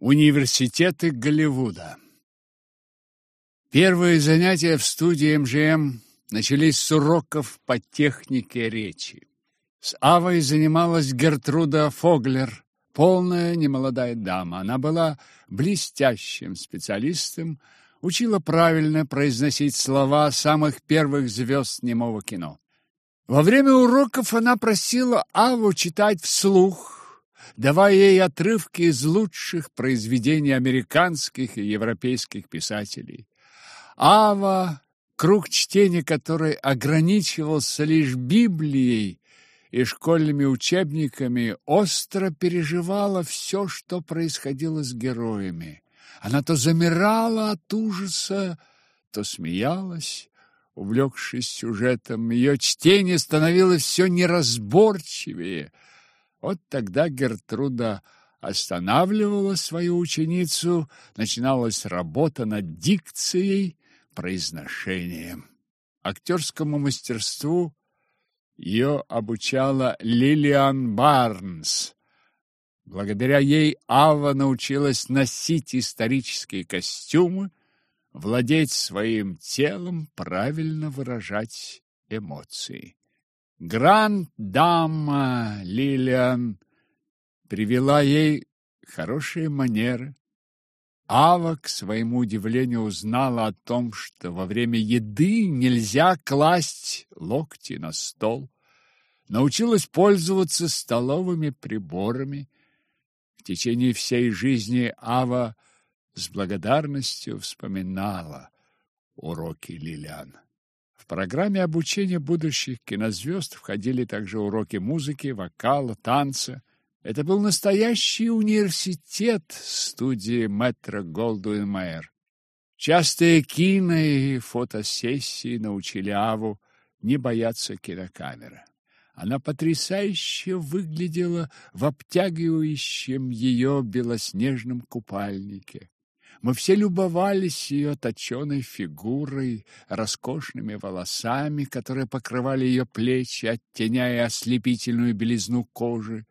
Университеты Голливуда Первые занятия в студии МЖМ начались с уроков по технике речи. С Авой занималась Гертруда Фоглер, полная немолодая дама. Она была блестящим специалистом, учила правильно произносить слова самых первых звезд немого кино. Во время уроков она просила Аву читать вслух, давая ей отрывки из лучших произведений американских и европейских писателей. Ава, круг чтения которой ограничивался лишь Библией и школьными учебниками, остро переживала все, что происходило с героями. Она то замирала от ужаса, то смеялась, увлекшись сюжетом. Ее чтение становилось все неразборчивее – вот тогда Гертруда останавливала свою ученицу, начиналась работа над дикцией, произношением. Актерскому мастерству ее обучала Лилиан Барнс. Благодаря ей Ава научилась носить исторические костюмы, владеть своим телом, правильно выражать эмоции. Гранд-дама Лилиан привела ей хорошие манеры. Ава, к своему удивлению, узнала о том, что во время еды нельзя класть локти на стол. Научилась пользоваться столовыми приборами. В течение всей жизни Ава с благодарностью вспоминала уроки Лилиан программе обучения будущих кинозвезд входили также уроки музыки, вокала, танца. Это был настоящий университет студии Метро Голдуин Майер. Частые кино и фотосессии научили Аву не бояться кинокамеры. Она потрясающе выглядела в обтягивающем ее белоснежном купальнике. Мы все любовались ее точеной фигурой, роскошными волосами, которые покрывали ее плечи, оттеняя ослепительную белизну кожи,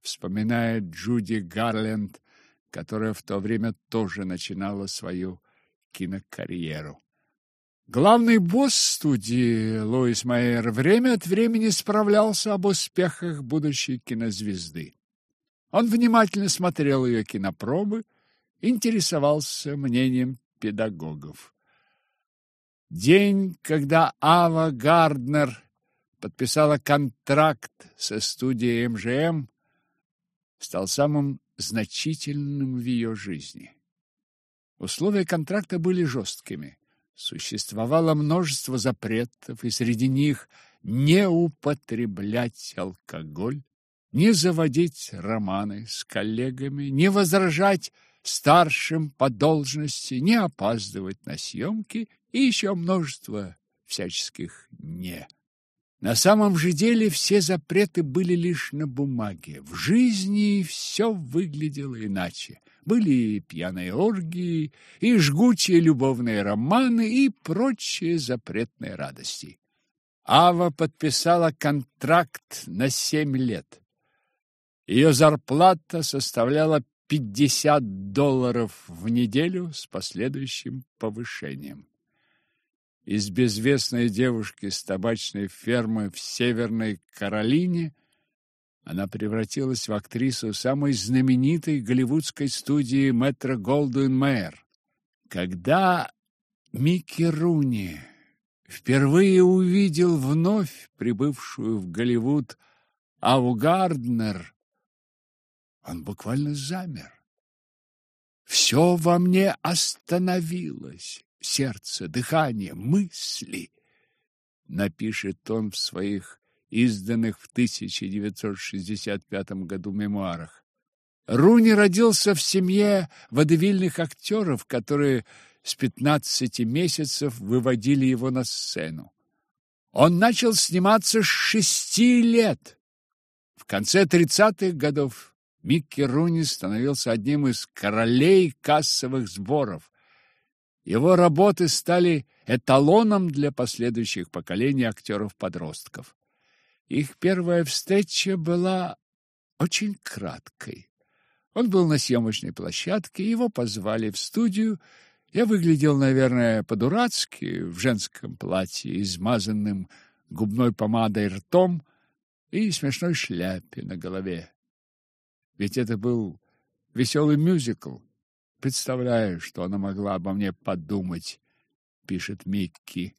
вспоминая Джуди Гарленд, которая в то время тоже начинала свою кинокарьеру. Главный босс студии Луис Майер время от времени справлялся об успехах будущей кинозвезды. Он внимательно смотрел ее кинопробы, интересовался мнением педагогов. День, когда Ава Гарднер подписала контракт со студией МЖМ, стал самым значительным в ее жизни. Условия контракта были жесткими. Существовало множество запретов, и среди них не употреблять алкоголь, не заводить романы с коллегами, не возражать старшим по должности, не опаздывать на съемки и еще множество всяческих «не». На самом же деле все запреты были лишь на бумаге. В жизни все выглядело иначе. Были и пьяные оргии, и жгучие любовные романы, и прочие запретные радости. Ава подписала контракт на семь лет. Ее зарплата составляла 50 долларов в неделю с последующим повышением. Из безвестной девушки с табачной фермы в Северной Каролине она превратилась в актрису самой знаменитой голливудской студии Метро Голдуин Мэйр. Когда Микки Руни впервые увидел вновь прибывшую в Голливуд Аву Гарднер, он буквально замер. Все во мне остановилось. Сердце, дыхание, мысли. Напишет он в своих изданных в 1965 году мемуарах. Руни родился в семье водевильных актеров, которые с 15 месяцев выводили его на сцену. Он начал сниматься с шести лет. В конце 30-х годов Микки Руни становился одним из королей кассовых сборов. Его работы стали эталоном для последующих поколений актеров-подростков. Их первая встреча была очень краткой. Он был на съемочной площадке, его позвали в студию. Я выглядел, наверное, по-дурацки, в женском платье, измазанным губной помадой ртом и смешной шляпе на голове. Ведь это был веселый мюзикл. Представляю, что она могла обо мне подумать, пишет Микки.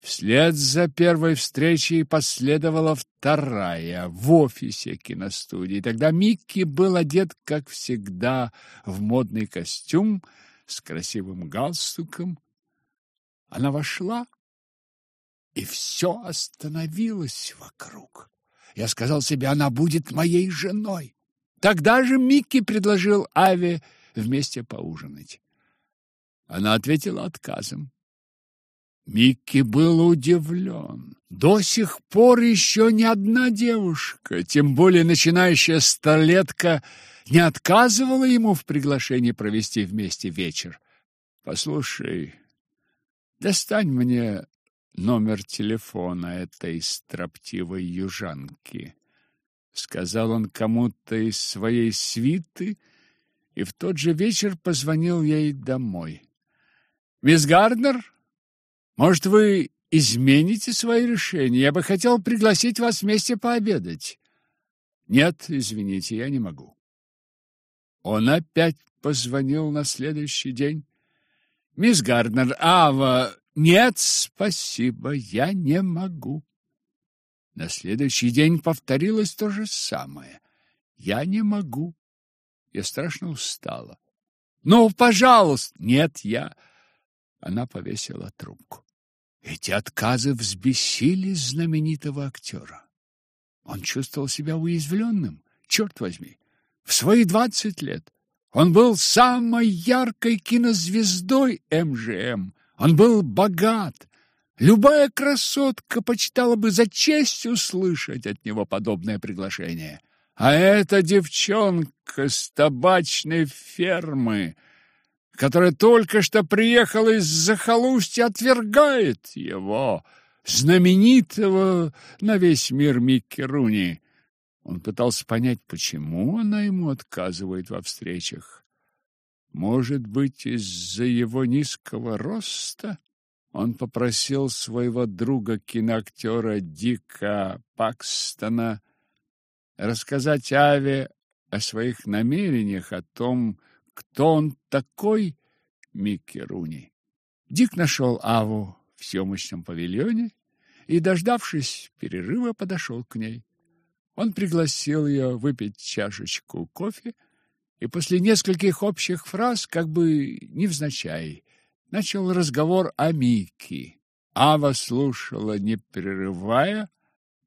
Вслед за первой встречей последовала вторая в офисе киностудии. Тогда Микки был одет, как всегда, в модный костюм с красивым галстуком. Она вошла, и все остановилось вокруг. Я сказал себе, она будет моей женой. Тогда же Микки предложил Аве вместе поужинать. Она ответила отказом. Микки был удивлен. До сих пор еще ни одна девушка, тем более начинающая столетка, не отказывала ему в приглашении провести вместе вечер. «Послушай, достань мне номер телефона этой строптивой южанки», — сказал он кому-то из своей свиты, и в тот же вечер позвонил ей домой. «Мисс Гарднер?» Может, вы измените свои решения? Я бы хотел пригласить вас вместе пообедать. Нет, извините, я не могу. Он опять позвонил на следующий день. Мисс Гарднер, Ава, нет, спасибо, я не могу. На следующий день повторилось то же самое. Я не могу. Я страшно устала. Ну, пожалуйста. Нет, я... Она повесила трубку. Эти отказы взбесили знаменитого актера. Он чувствовал себя уязвленным, черт возьми. В свои двадцать лет он был самой яркой кинозвездой МЖМ. Он был богат. Любая красотка почитала бы за честь услышать от него подобное приглашение. А эта девчонка с табачной фермы — которая только что приехала из захолустья, отвергает его, знаменитого на весь мир Микки Руни. Он пытался понять, почему она ему отказывает во встречах. Может быть, из-за его низкого роста? Он попросил своего друга-киноактера Дика Пакстона рассказать Аве о своих намерениях, о том, кто он такой, Микки Руни. Дик нашел Аву в съемочном павильоне и, дождавшись перерыва, подошел к ней. Он пригласил ее выпить чашечку кофе, и после нескольких общих фраз, как бы невзначай, начал разговор о Микки. Ава слушала, не прерывая,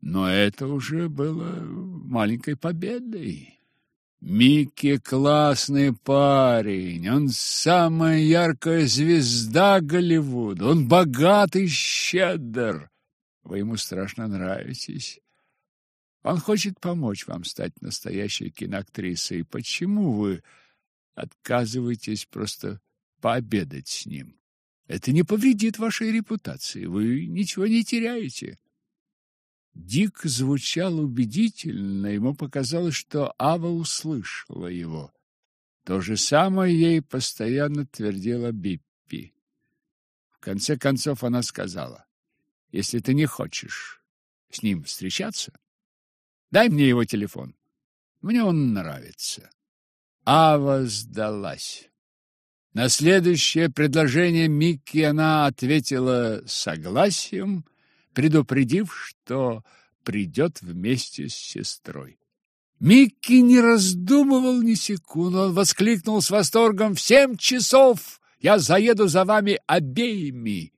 но это уже было маленькой победой. Микки классный парень, он самая яркая звезда Голливуда, он богатый, щедр. Вы ему страшно нравитесь. Он хочет помочь вам стать настоящей киноактрисой. Почему вы отказываетесь просто пообедать с ним? Это не повредит вашей репутации, вы ничего не теряете. Дик звучал убедительно, ему показалось, что Ава услышала его. То же самое ей постоянно твердила Биппи. В конце концов она сказала, «Если ты не хочешь с ним встречаться, дай мне его телефон. Мне он нравится». Ава сдалась. На следующее предложение Микки она ответила согласием, предупредив, что придет вместе с сестрой. Микки не раздумывал ни секунды, он воскликнул с восторгом «В семь часов я заеду за вами обеими!»